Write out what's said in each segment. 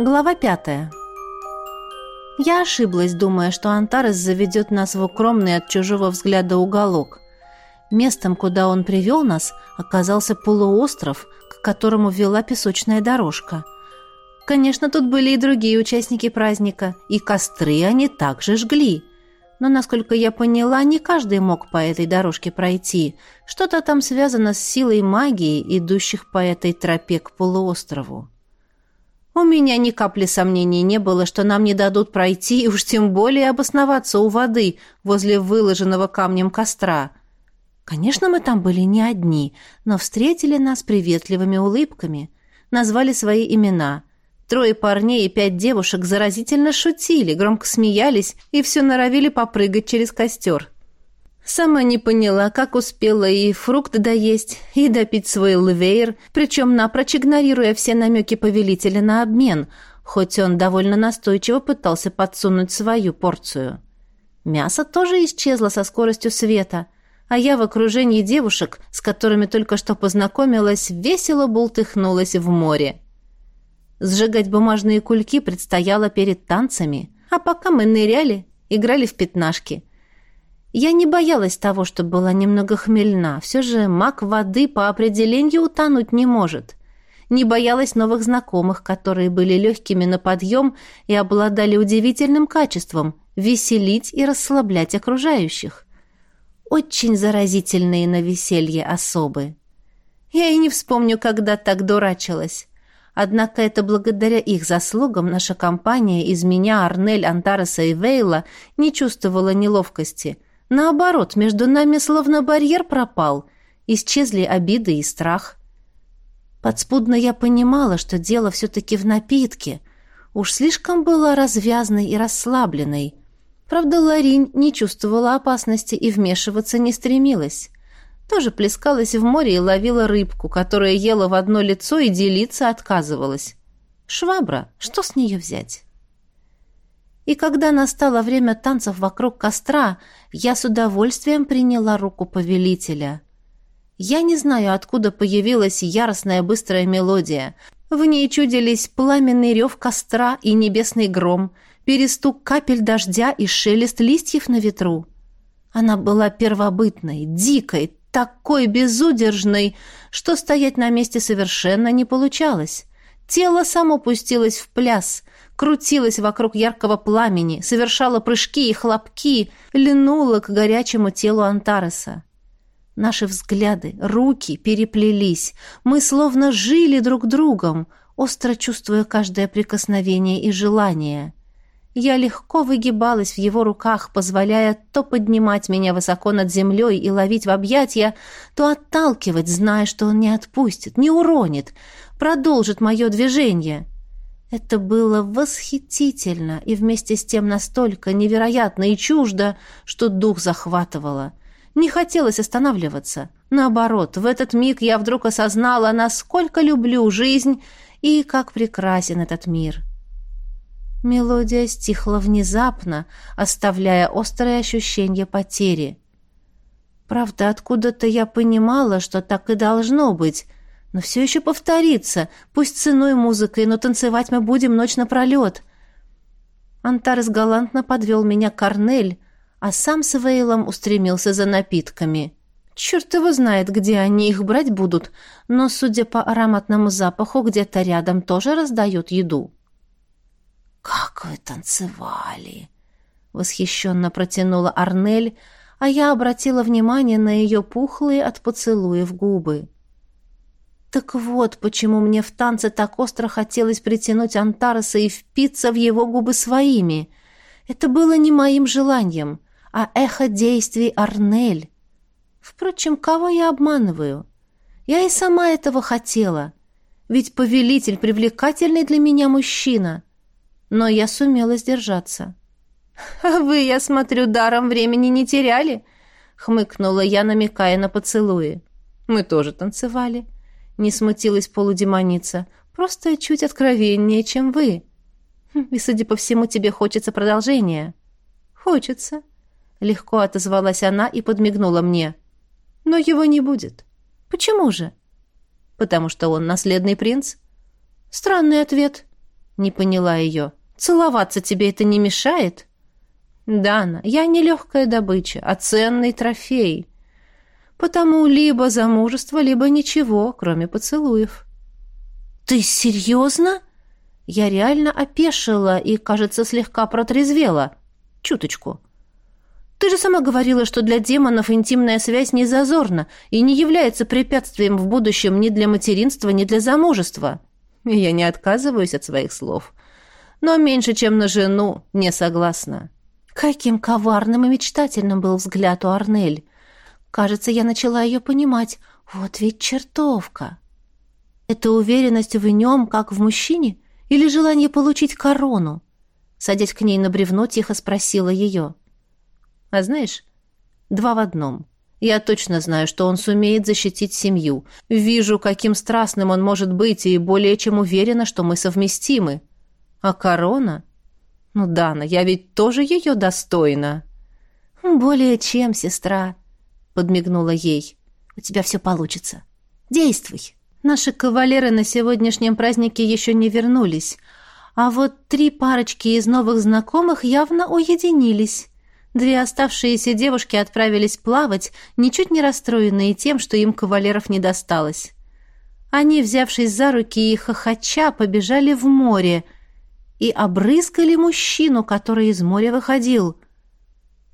Глава 5. Я ошиблась, думая, что Антарес заведет нас в укромный от чужого взгляда уголок. Местом, куда он привел нас, оказался полуостров, к которому вела песочная дорожка. Конечно, тут были и другие участники праздника, и костры они также жгли. Но, насколько я поняла, не каждый мог по этой дорожке пройти. Что-то там связано с силой магии, идущих по этой тропе к полуострову. У меня ни капли сомнений не было, что нам не дадут пройти и уж тем более обосноваться у воды возле выложенного камнем костра. Конечно, мы там были не одни, но встретили нас приветливыми улыбками, назвали свои имена. Трое парней и пять девушек заразительно шутили, громко смеялись и все норовили попрыгать через костер. Сама не поняла, как успела и фрукт доесть, и допить свой лвейр, причем напрочь игнорируя все намеки повелителя на обмен, хоть он довольно настойчиво пытался подсунуть свою порцию. Мясо тоже исчезло со скоростью света, а я в окружении девушек, с которыми только что познакомилась, весело бултыхнулась в море. Сжигать бумажные кульки предстояло перед танцами, а пока мы ныряли, играли в пятнашки – я не боялась того, что была немного хмельна. Все же маг воды по определению утонуть не может. Не боялась новых знакомых, которые были легкими на подъем и обладали удивительным качеством – веселить и расслаблять окружающих. Очень заразительные на веселье особы. Я и не вспомню, когда так дурачилась. Однако это благодаря их заслугам наша компания из меня, Арнель, Антараса и Вейла не чувствовала неловкости – Наоборот, между нами словно барьер пропал, исчезли обиды и страх. Подспудно я понимала, что дело все-таки в напитке. Уж слишком была развязной и расслабленной. Правда, Ларинь не чувствовала опасности и вмешиваться не стремилась. Тоже плескалась в море и ловила рыбку, которая ела в одно лицо и делиться отказывалась. Швабра, что с нее взять? и когда настало время танцев вокруг костра, я с удовольствием приняла руку повелителя. Я не знаю, откуда появилась яростная быстрая мелодия. В ней чудились пламенный рев костра и небесный гром, перестук капель дождя и шелест листьев на ветру. Она была первобытной, дикой, такой безудержной, что стоять на месте совершенно не получалось. Тело само пустилось в пляс — крутилась вокруг яркого пламени, совершала прыжки и хлопки, льнула к горячему телу Антареса. Наши взгляды, руки переплелись. Мы словно жили друг другом, остро чувствуя каждое прикосновение и желание. Я легко выгибалась в его руках, позволяя то поднимать меня высоко над землей и ловить в объятия, то отталкивать, зная, что он не отпустит, не уронит, продолжит мое движение. Это было восхитительно и вместе с тем настолько невероятно и чуждо, что дух захватывало. Не хотелось останавливаться. Наоборот, в этот миг я вдруг осознала, насколько люблю жизнь и как прекрасен этот мир. Мелодия стихла внезапно, оставляя острое ощущение потери. Правда, откуда-то я понимала, что так и должно быть — но все еще повторится. Пусть ценой музыкой, но танцевать мы будем ночь напролет. Антарес галантно подвел меня Корнель, а сам с Вейлом устремился за напитками. Черт его знает, где они их брать будут, но, судя по ароматному запаху, где-то рядом тоже раздают еду. «Как вы танцевали!» — восхищенно протянула Арнель, а я обратила внимание на ее пухлые от поцелуев губы. Так вот, почему мне в танце так остро хотелось притянуть Антараса и впиться в его губы своими. Это было не моим желанием, а эхо действий Арнель. Впрочем, кого я обманываю? Я и сама этого хотела. Ведь повелитель привлекательный для меня мужчина. Но я сумела сдержаться. «А вы, я смотрю, даром времени не теряли», — хмыкнула я, намекая на поцелуи. «Мы тоже танцевали». Не смутилась полудемоница. «Просто чуть откровеннее, чем вы. Хм, и, судя по всему, тебе хочется продолжения». «Хочется», — легко отозвалась она и подмигнула мне. «Но его не будет». «Почему же?» «Потому что он наследный принц». «Странный ответ», — не поняла ее. «Целоваться тебе это не мешает?» «Дана, я не легкая добыча, а ценный трофей» потому либо замужество, либо ничего, кроме поцелуев. «Ты серьезно?» Я реально опешила и, кажется, слегка протрезвела. Чуточку. «Ты же сама говорила, что для демонов интимная связь не зазорна и не является препятствием в будущем ни для материнства, ни для замужества». Я не отказываюсь от своих слов. Но меньше, чем на жену, не согласна. Каким коварным и мечтательным был взгляд у Арнель. Кажется, я начала ее понимать. Вот ведь чертовка. Это уверенность в нем, как в мужчине, или желание получить корону? Садясь к ней на бревно, тихо спросила ее. А знаешь, два в одном. Я точно знаю, что он сумеет защитить семью. Вижу, каким страстным он может быть, и более чем уверена, что мы совместимы. А корона? Ну, Дана, я ведь тоже ее достойна. Более чем, сестра, подмигнула ей. «У тебя все получится. Действуй!» Наши кавалеры на сегодняшнем празднике еще не вернулись, а вот три парочки из новых знакомых явно уединились. Две оставшиеся девушки отправились плавать, ничуть не расстроенные тем, что им кавалеров не досталось. Они, взявшись за руки и хохоча, побежали в море и обрызгали мужчину, который из моря выходил.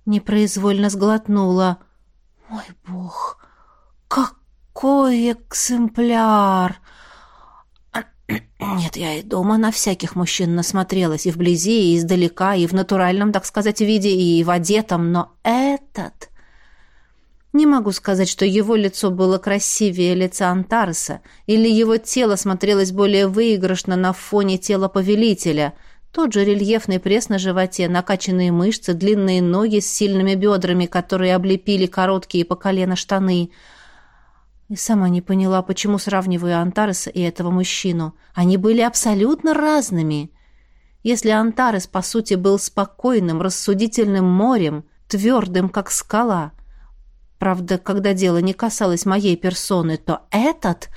Непроизвольно сглотнула — Ой, бог, какой экземпляр! Нет, я и дома на всяких мужчин насмотрелась, и вблизи, и издалека, и в натуральном, так сказать, виде, и в одетом, но этот... Не могу сказать, что его лицо было красивее лица Антарса, или его тело смотрелось более выигрышно на фоне тела повелителя — тот же рельефный пресс на животе, накачанные мышцы, длинные ноги с сильными бедрами, которые облепили короткие по колено штаны. И сама не поняла, почему сравниваю Антареса и этого мужчину. Они были абсолютно разными. Если Антарес, по сути, был спокойным, рассудительным морем, твердым, как скала. Правда, когда дело не касалось моей персоны, то этот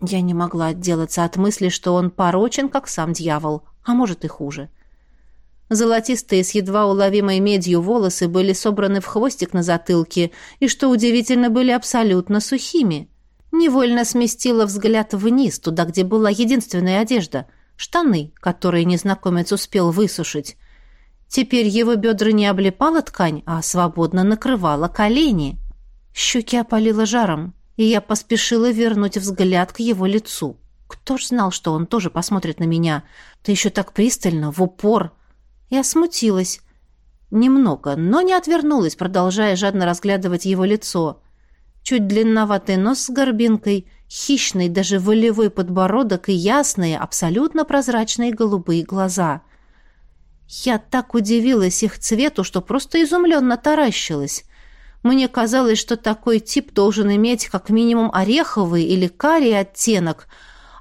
я не могла отделаться от мысли, что он порочен, как сам дьявол, а может и хуже. Золотистые с едва уловимой медью волосы были собраны в хвостик на затылке и, что удивительно, были абсолютно сухими. Невольно сместила взгляд вниз, туда, где была единственная одежда — штаны, которые незнакомец успел высушить. Теперь его бедра не облепала ткань, а свободно накрывала колени. Щуки опалило жаром и я поспешила вернуть взгляд к его лицу. Кто ж знал, что он тоже посмотрит на меня? Ты еще так пристально, в упор. Я смутилась. Немного, но не отвернулась, продолжая жадно разглядывать его лицо. Чуть длинноватый нос с горбинкой, хищный даже волевой подбородок и ясные, абсолютно прозрачные голубые глаза. Я так удивилась их цвету, что просто изумленно таращилась. Мне казалось, что такой тип должен иметь как минимум ореховый или карий оттенок,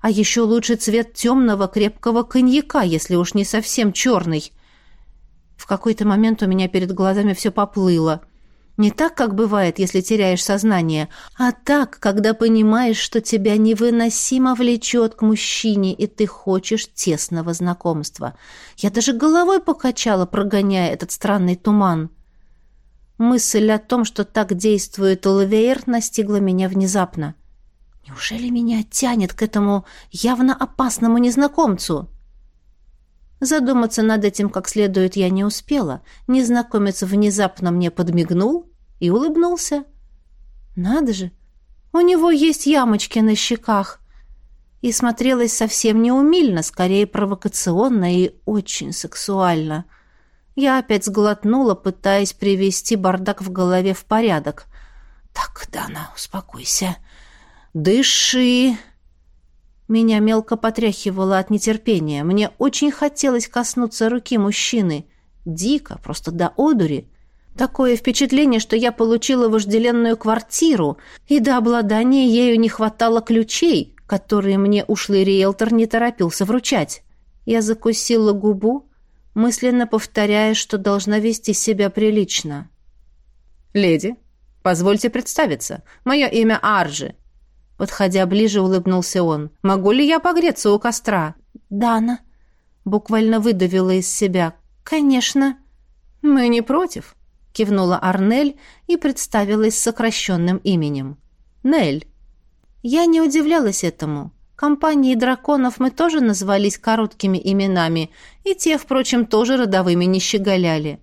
а еще лучше цвет темного крепкого коньяка, если уж не совсем черный. В какой-то момент у меня перед глазами все поплыло. Не так, как бывает, если теряешь сознание, а так, когда понимаешь, что тебя невыносимо влечет к мужчине, и ты хочешь тесного знакомства. Я даже головой покачала, прогоняя этот странный туман. Мысль о том, что так действует Улвейр, настигла меня внезапно. Неужели меня тянет к этому явно опасному незнакомцу? Задуматься над этим как следует я не успела. Незнакомец внезапно мне подмигнул и улыбнулся. Надо же, у него есть ямочки на щеках. И смотрелось совсем неумильно, скорее провокационно и очень сексуально — я опять сглотнула, пытаясь привести бардак в голове в порядок. «Так, Дана, успокойся. Дыши!» Меня мелко потряхивало от нетерпения. Мне очень хотелось коснуться руки мужчины. Дико, просто до одури. Такое впечатление, что я получила вожделенную квартиру, и до обладания ею не хватало ключей, которые мне ушлый риэлтор не торопился вручать. Я закусила губу, мысленно повторяя, что должна вести себя прилично. «Леди, позвольте представиться. Мое имя Аржи». Подходя ближе, улыбнулся он. «Могу ли я погреться у костра?» «Дана», — буквально выдавила из себя. «Конечно». «Мы не против», — кивнула Арнель и представилась сокращенным именем. «Нель». Я не удивлялась этому. Компании драконов мы тоже назвались короткими именами, и те, впрочем, тоже родовыми не щеголяли.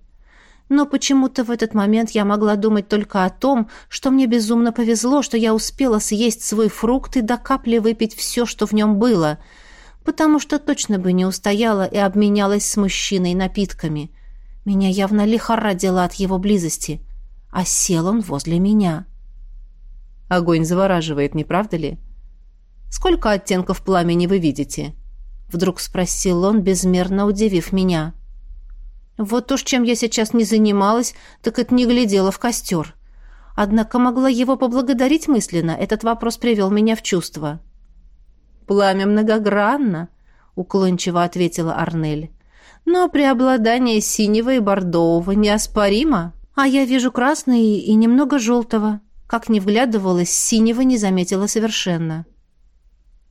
Но почему-то в этот момент я могла думать только о том, что мне безумно повезло, что я успела съесть свой фрукт и до капли выпить все, что в нем было, потому что точно бы не устояла и обменялась с мужчиной напитками. Меня явно лихорадило от его близости, а сел он возле меня. Огонь завораживает, не правда ли? — Сколько оттенков пламени вы видите?» Вдруг спросил он, безмерно удивив меня. «Вот уж чем я сейчас не занималась, так это не глядела в костер. Однако могла его поблагодарить мысленно. Этот вопрос привел меня в чувство». «Пламя многогранно», — уклончиво ответила Арнель. «Но преобладание синего и бордового неоспоримо. А я вижу красный и немного желтого. Как не вглядывалась, синего не заметила совершенно».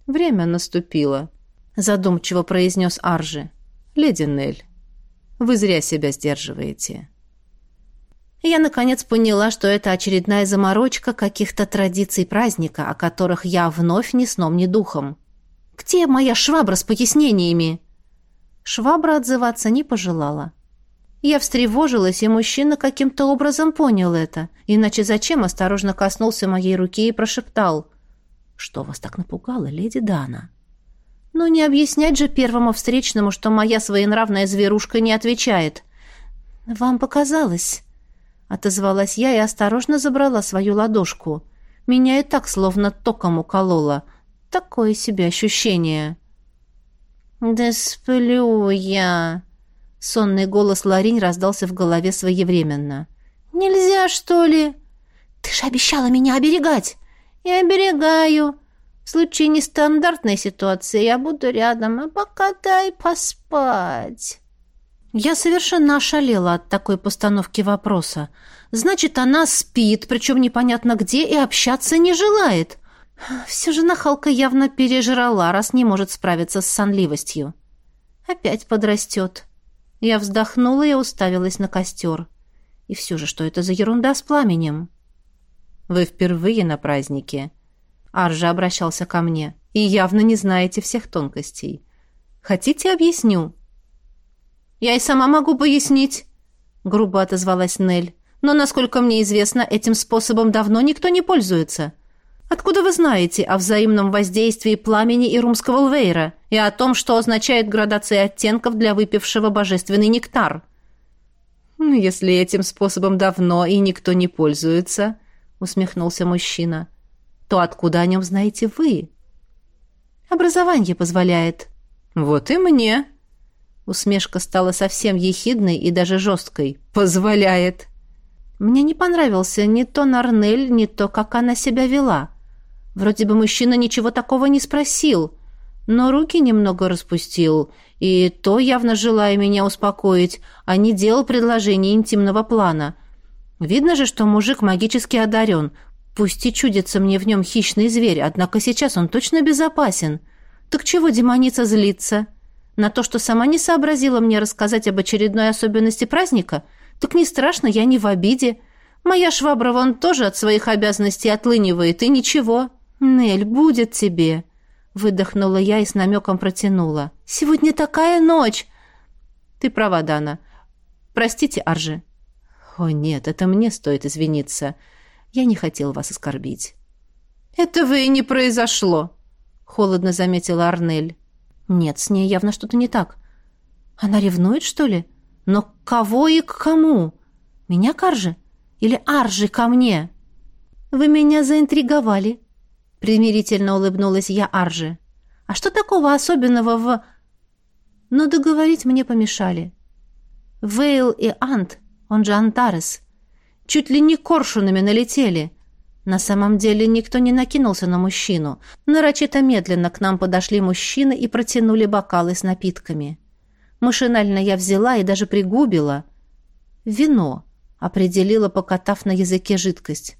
Время наступило, задумчиво произнес Аржи. Леди Нель, вы зря себя сдерживаете. Я наконец поняла, что это очередная заморочка каких-то традиций праздника, о которых я вновь ни сном, ни духом. Где моя швабра с пояснениями? Швабра отзываться не пожелала. Я встревожилась, и мужчина каким-то образом понял это. Иначе зачем осторожно коснулся моей руки и прошептал что вас так напугало, леди Дана? Но не объяснять же первому встречному, что моя своенравная зверушка не отвечает. Вам показалось. Отозвалась я и осторожно забрала свою ладошку. Меня и так словно током укололо. Такое себе ощущение. «Да сплю я!» Сонный голос Ларинь раздался в голове своевременно. «Нельзя, что ли?» «Ты же обещала меня оберегать!» и оберегаю в случае нестандартной ситуации я буду рядом, а пока дай поспать». Я совершенно ошалела от такой постановки вопроса. Значит, она спит, причем непонятно где, и общаться не желает. Все же нахалка явно пережрала, раз не может справиться с сонливостью. Опять подрастет. Я вздохнула и уставилась на костер. И все же, что это за ерунда с пламенем?» Вы впервые на празднике. Аржа обращался ко мне. И явно не знаете всех тонкостей. Хотите, объясню? Я и сама могу пояснить, грубо отозвалась Нель. Но, насколько мне известно, этим способом давно никто не пользуется. Откуда вы знаете о взаимном воздействии пламени и румского лвейра и о том, что означает градация оттенков для выпившего божественный нектар? Ну, если этим способом давно и никто не пользуется, — усмехнулся мужчина. «То откуда о нем знаете вы?» «Образование позволяет». «Вот и мне». Усмешка стала совсем ехидной и даже жесткой. «Позволяет». Мне не понравился ни то Нарнель, ни то, как она себя вела. Вроде бы мужчина ничего такого не спросил, но руки немного распустил, и то, явно желая меня успокоить, а не делал предложение интимного плана — Видно же, что мужик магически одарен. Пусть и чудится мне в нем хищный зверь, однако сейчас он точно безопасен. Так чего демоница злится? На то, что сама не сообразила мне рассказать об очередной особенности праздника? Так не страшно, я не в обиде. Моя швабра вон тоже от своих обязанностей отлынивает, и ничего. Нель, будет тебе!» Выдохнула я и с намеком протянула. «Сегодня такая ночь!» «Ты права, Дана. Простите, Аржи, о нет, это мне стоит извиниться. Я не хотел вас оскорбить. Этого и не произошло, холодно заметила Арнель. Нет, с ней явно что-то не так. Она ревнует, что ли? Но кого и к кому? Меня к Арже? Или Аржи ко мне? Вы меня заинтриговали, примирительно улыбнулась я Арже. А что такого особенного в... Но договорить мне помешали. Вейл и Ант он же Антарес. Чуть ли не коршунами налетели. На самом деле никто не накинулся на мужчину. Нарочито медленно к нам подошли мужчины и протянули бокалы с напитками. Машинально я взяла и даже пригубила. Вино. Определила, покатав на языке жидкость.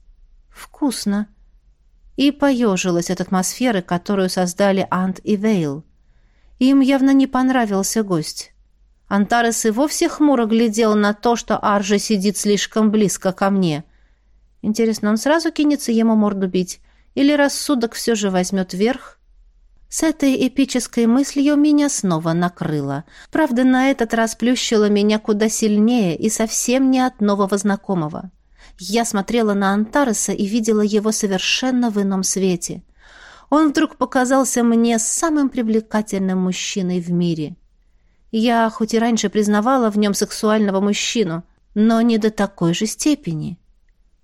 Вкусно. И поежилась от атмосферы, которую создали Ант и Вейл. Им явно не понравился гость. Антарес и вовсе хмуро глядел на то, что Аржа сидит слишком близко ко мне. Интересно, он сразу кинется ему морду бить? Или рассудок все же возьмет верх? С этой эпической мыслью меня снова накрыло. Правда, на этот раз плющило меня куда сильнее и совсем не от нового знакомого. Я смотрела на Антареса и видела его совершенно в ином свете. Он вдруг показался мне самым привлекательным мужчиной в мире — я хоть и раньше признавала в нем сексуального мужчину, но не до такой же степени.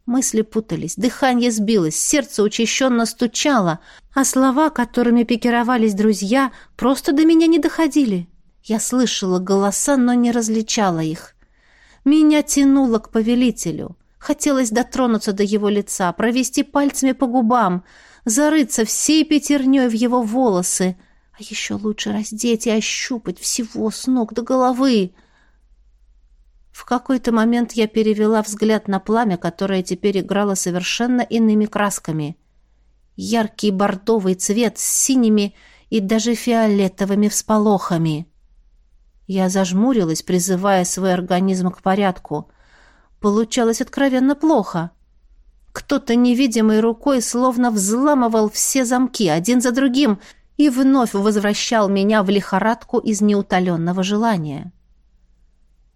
Мысли путались, дыхание сбилось, сердце учащенно стучало, а слова, которыми пикировались друзья, просто до меня не доходили. Я слышала голоса, но не различала их. Меня тянуло к повелителю. Хотелось дотронуться до его лица, провести пальцами по губам, зарыться всей пятерней в его волосы — а еще лучше раздеть и ощупать всего с ног до головы. В какой-то момент я перевела взгляд на пламя, которое теперь играло совершенно иными красками. Яркий бордовый цвет с синими и даже фиолетовыми всполохами. Я зажмурилась, призывая свой организм к порядку. Получалось откровенно плохо. Кто-то невидимой рукой словно взламывал все замки, один за другим — и вновь возвращал меня в лихорадку из неутоленного желания.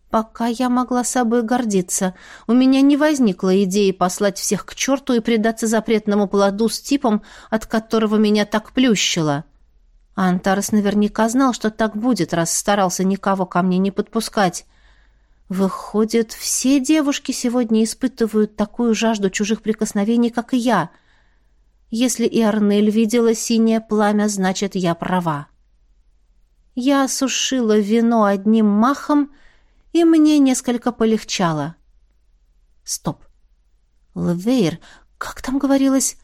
Пока я могла собой гордиться, у меня не возникло идеи послать всех к черту и предаться запретному плоду с типом, от которого меня так плющило. А Антарес наверняка знал, что так будет, раз старался никого ко мне не подпускать. Выходит, все девушки сегодня испытывают такую жажду чужих прикосновений, как и я — если Эрнель видела синее пламя, значит, я права. Я осушила вино одним махом, и мне несколько полегчало. Стоп. Лвейр, как там говорилось,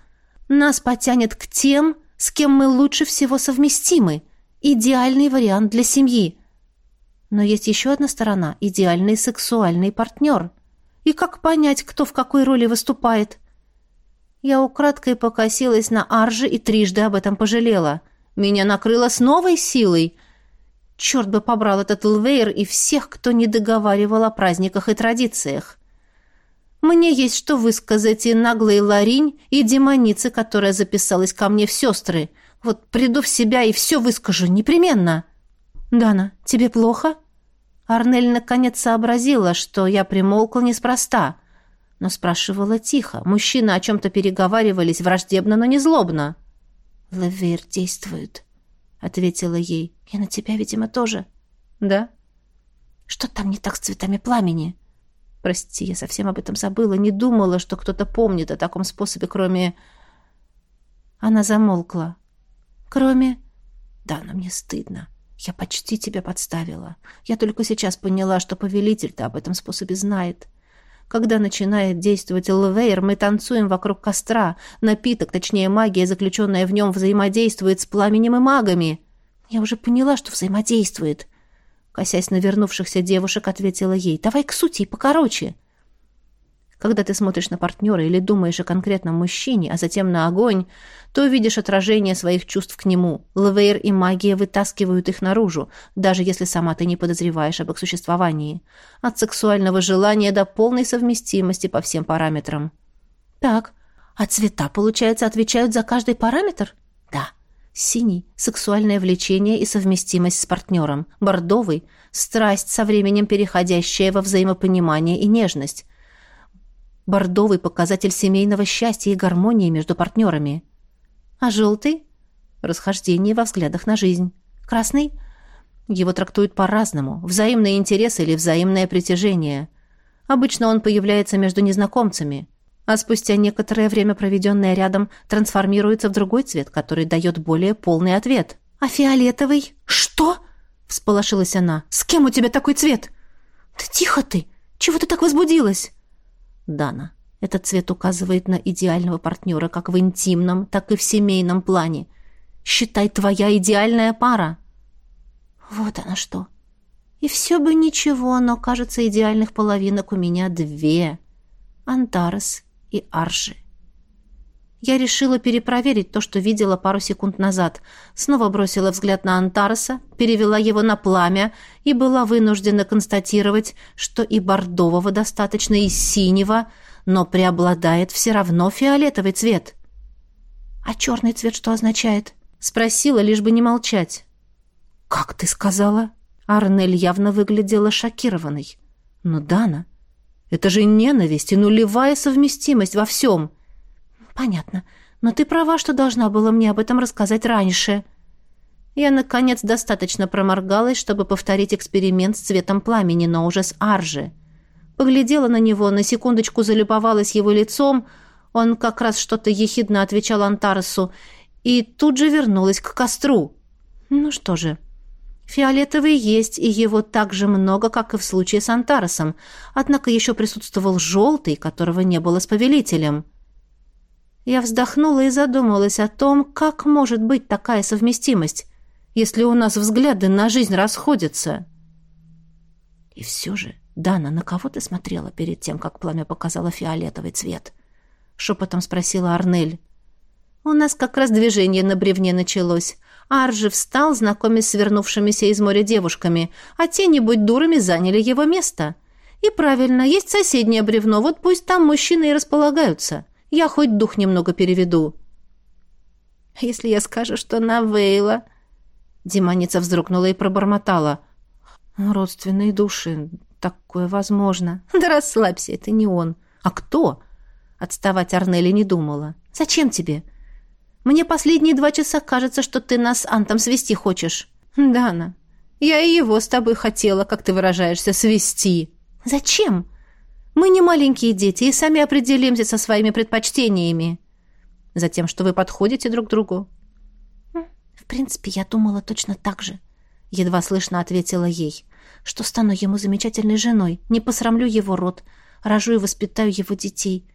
нас потянет к тем, с кем мы лучше всего совместимы. Идеальный вариант для семьи. Но есть еще одна сторона – идеальный сексуальный партнер. И как понять, кто в какой роли выступает? Я украдкой покосилась на Аржи и трижды об этом пожалела. Меня накрыло с новой силой. Черт бы побрал этот Лвейр и всех, кто не договаривал о праздниках и традициях. Мне есть что высказать и наглый Ларинь, и демонице, которая записалась ко мне в сестры. Вот приду в себя и все выскажу непременно. «Дана, тебе плохо?» Арнель наконец сообразила, что я примолкла неспроста но спрашивала тихо. Мужчины о чем-то переговаривались враждебно, но не злобно. «Лавер действует», — ответила ей. «Я на тебя, видимо, тоже». «Да?» «Что там не так с цветами пламени?» «Прости, я совсем об этом забыла. Не думала, что кто-то помнит о таком способе, кроме...» Она замолкла. «Кроме...» «Да, но мне стыдно. Я почти тебя подставила. Я только сейчас поняла, что повелитель-то об этом способе знает». Когда начинает действовать Элвейр, мы танцуем вокруг костра. Напиток, точнее магия, заключенная в нем, взаимодействует с пламенем и магами. Я уже поняла, что взаимодействует. Косясь на вернувшихся девушек, ответила ей. «Давай к сути и покороче». Когда ты смотришь на партнера или думаешь о конкретном мужчине, а затем на огонь, то видишь отражение своих чувств к нему. Лавейр и магия вытаскивают их наружу, даже если сама ты не подозреваешь об их существовании. От сексуального желания до полной совместимости по всем параметрам. Так, а цвета, получается, отвечают за каждый параметр? Да. Синий – сексуальное влечение и совместимость с партнером. Бордовый – страсть, со временем переходящая во взаимопонимание и нежность бордовый показатель семейного счастья и гармонии между партнерами. А желтый – расхождение во взглядах на жизнь. Красный – его трактуют по-разному – взаимные интересы или взаимное притяжение. Обычно он появляется между незнакомцами, а спустя некоторое время, проведенное рядом, трансформируется в другой цвет, который дает более полный ответ. «А фиолетовый? Что?» – всполошилась она. «С кем у тебя такой цвет?» «Да тихо ты! Чего ты так возбудилась?» Дана. Этот цвет указывает на идеального партнера как в интимном, так и в семейном плане. Считай, твоя идеальная пара. Вот она что. И все бы ничего, но, кажется, идеальных половинок у меня две. Антарес и Аржи. Я решила перепроверить то, что видела пару секунд назад. Снова бросила взгляд на Антареса, перевела его на пламя и была вынуждена констатировать, что и бордового достаточно, и синего, но преобладает все равно фиолетовый цвет. «А черный цвет что означает?» — спросила, лишь бы не молчать. «Как ты сказала?» Арнель явно выглядела шокированной. «Ну, Дана, это же ненависть и нулевая совместимость во всем!» понятно. Но ты права, что должна была мне об этом рассказать раньше». Я, наконец, достаточно проморгалась, чтобы повторить эксперимент с цветом пламени, но уже с аржи. Поглядела на него, на секундочку залюбовалась его лицом, он как раз что-то ехидно отвечал Антарсу, и тут же вернулась к костру. Ну что же, фиолетовый есть, и его так же много, как и в случае с Антарсом, однако еще присутствовал желтый, которого не было с повелителем. — я вздохнула и задумалась о том, как может быть такая совместимость, если у нас взгляды на жизнь расходятся. И все же, Дана, на кого ты смотрела перед тем, как пламя показало фиолетовый цвет? Шепотом спросила Арнель. У нас как раз движение на бревне началось. Аржи встал, знакомясь с вернувшимися из моря девушками, а те, будь дурами, заняли его место. И правильно, есть соседнее бревно, вот пусть там мужчины и располагаются. Я хоть дух немного переведу». «Если я скажу, что навейла...» Демоница вздрогнула и пробормотала. «Родственные души. Такое возможно». «Да расслабься, это не он. А кто?» Отставать Арнели не думала. «Зачем тебе? Мне последние два часа кажется, что ты нас с Антом свести хочешь». «Дана, я и его с тобой хотела, как ты выражаешься, свести». «Зачем?» Мы не маленькие дети и сами определимся со своими предпочтениями. Затем, что вы подходите друг к другу. В принципе, я думала точно так же. Едва слышно ответила ей, что стану ему замечательной женой, не посрамлю его род, рожу и воспитаю его детей.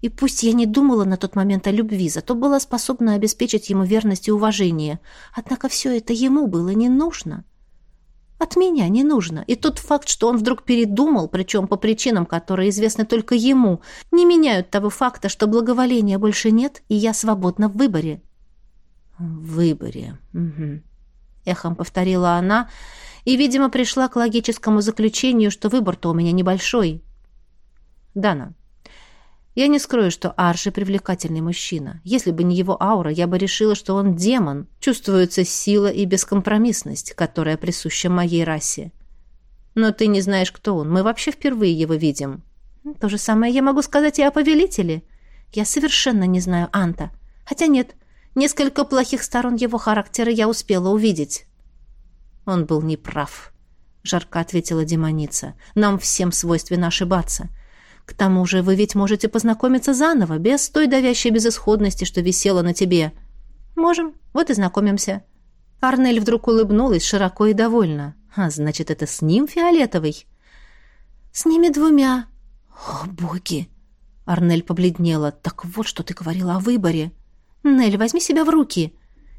И пусть я не думала на тот момент о любви, зато была способна обеспечить ему верность и уважение. Однако все это ему было не нужно. — от меня не нужно. И тот факт, что он вдруг передумал, причем по причинам, которые известны только ему, не меняют того факта, что благоволения больше нет, и я свободна в выборе». «В выборе», эхом повторила она, и, видимо, пришла к логическому заключению, что выбор-то у меня небольшой. «Дана, я не скрою, что Арши привлекательный мужчина. Если бы не его аура, я бы решила, что он демон. Чувствуется сила и бескомпромиссность, которая присуща моей расе. Но ты не знаешь, кто он. Мы вообще впервые его видим. То же самое я могу сказать и о повелителе. Я совершенно не знаю Анта. Хотя нет, несколько плохих сторон его характера я успела увидеть. Он был неправ, — жарко ответила демоница. Нам всем свойственно ошибаться. — к тому же вы ведь можете познакомиться заново, без той давящей безысходности, что висела на тебе. Можем, вот и знакомимся. Арнель вдруг улыбнулась широко и довольно. А значит, это с ним фиолетовый? С ними двумя. О, боги! Арнель побледнела. Так вот, что ты говорила о выборе. Нель, возьми себя в руки.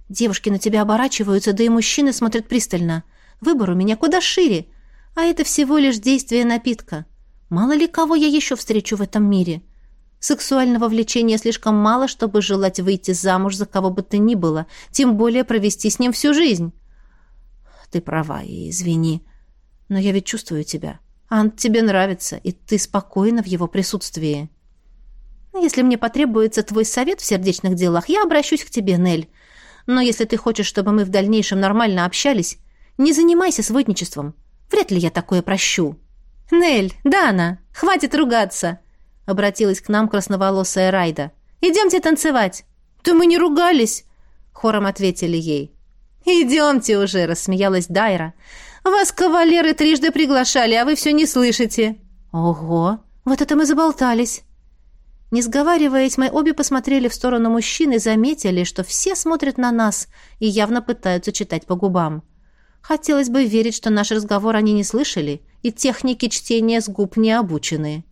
Девушки на тебя оборачиваются, да и мужчины смотрят пристально. Выбор у меня куда шире. А это всего лишь действие напитка. Мало ли кого я еще встречу в этом мире? Сексуального влечения слишком мало, чтобы желать выйти замуж за кого бы то ни было, тем более провести с ним всю жизнь. Ты права, и извини, но я ведь чувствую тебя. Ант тебе нравится, и ты спокойна в его присутствии. Ну, если мне потребуется твой совет в сердечных делах, я обращусь к тебе, Нель. Но если ты хочешь, чтобы мы в дальнейшем нормально общались, не занимайся сводничеством. Вряд ли я такое прощу». «Нель, Дана, хватит ругаться!» — обратилась к нам красноволосая Райда. «Идемте танцевать!» «Да мы не ругались!» — хором ответили ей. «Идемте уже!» — рассмеялась Дайра. «Вас кавалеры трижды приглашали, а вы все не слышите!» «Ого! Вот это мы заболтались!» Не сговариваясь, мы обе посмотрели в сторону мужчин и заметили, что все смотрят на нас и явно пытаются читать по губам. Хотелось бы верить, что наш разговор они не слышали, и техники чтения с губ не обучены.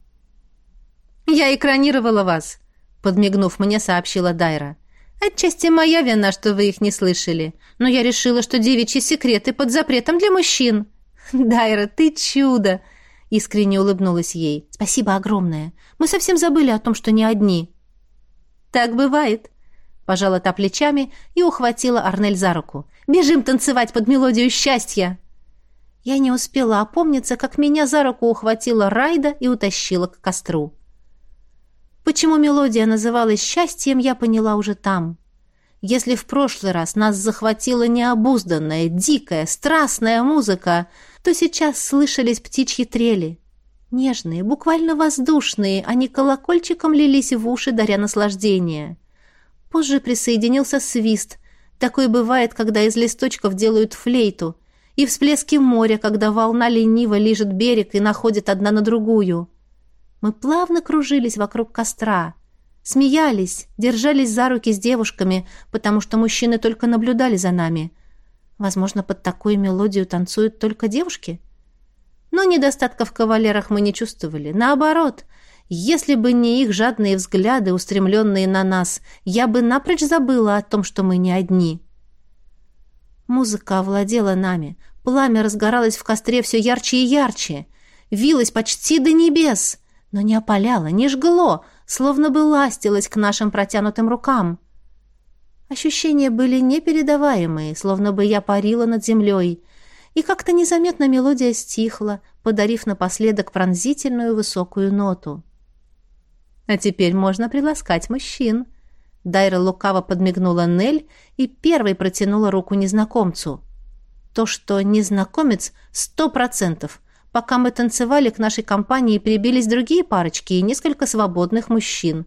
«Я экранировала вас», — подмигнув мне, сообщила Дайра. «Отчасти моя вина, что вы их не слышали, но я решила, что девичьи секреты под запретом для мужчин». «Дайра, ты чудо!» — искренне улыбнулась ей. «Спасибо огромное. Мы совсем забыли о том, что не одни». «Так бывает», пожала та плечами и ухватила Арнель за руку. «Бежим танцевать под мелодию счастья!» Я не успела опомниться, как меня за руку ухватила Райда и утащила к костру. Почему мелодия называлась «Счастьем», я поняла уже там. Если в прошлый раз нас захватила необузданная, дикая, страстная музыка, то сейчас слышались птичьи трели. Нежные, буквально воздушные, они колокольчиком лились в уши, даря наслаждение. — Позже присоединился свист. Такой бывает, когда из листочков делают флейту. И всплески моря, когда волна лениво лижет берег и находит одна на другую. Мы плавно кружились вокруг костра. Смеялись, держались за руки с девушками, потому что мужчины только наблюдали за нами. Возможно, под такую мелодию танцуют только девушки? Но недостатков в кавалерах мы не чувствовали. Наоборот, если бы не их жадные взгляды, устремленные на нас, я бы напрочь забыла о том, что мы не одни. Музыка овладела нами. Пламя разгоралось в костре все ярче и ярче. Вилось почти до небес, но не опаляло, не жгло, словно бы ластилось к нашим протянутым рукам. Ощущения были непередаваемые, словно бы я парила над землей. И как-то незаметно мелодия стихла, подарив напоследок пронзительную высокую ноту. А теперь можно приласкать мужчин». Дайра лукаво подмигнула Нель и первой протянула руку незнакомцу. То, что незнакомец, сто процентов. Пока мы танцевали, к нашей компании прибились другие парочки и несколько свободных мужчин.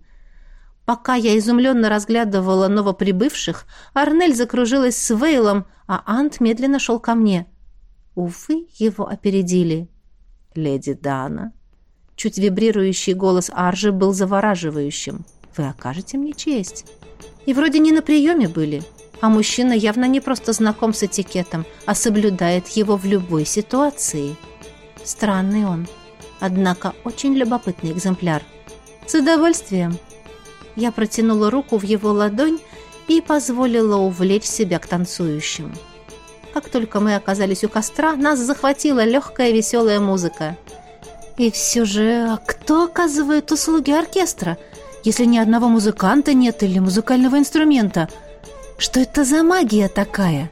Пока я изумленно разглядывала новоприбывших, Арнель закружилась с Вейлом, а Ант медленно шел ко мне. Увы, его опередили. «Леди Дана», чуть вибрирующий голос Аржи был завораживающим. «Вы окажете мне честь». И вроде не на приеме были, а мужчина явно не просто знаком с этикетом, а соблюдает его в любой ситуации. Странный он, однако очень любопытный экземпляр. «С удовольствием». Я протянула руку в его ладонь и позволила увлечь себя к танцующим. Как только мы оказались у костра, нас захватила легкая веселая музыка – и все же, а кто оказывает услуги оркестра, если ни одного музыканта нет или музыкального инструмента? Что это за магия такая?»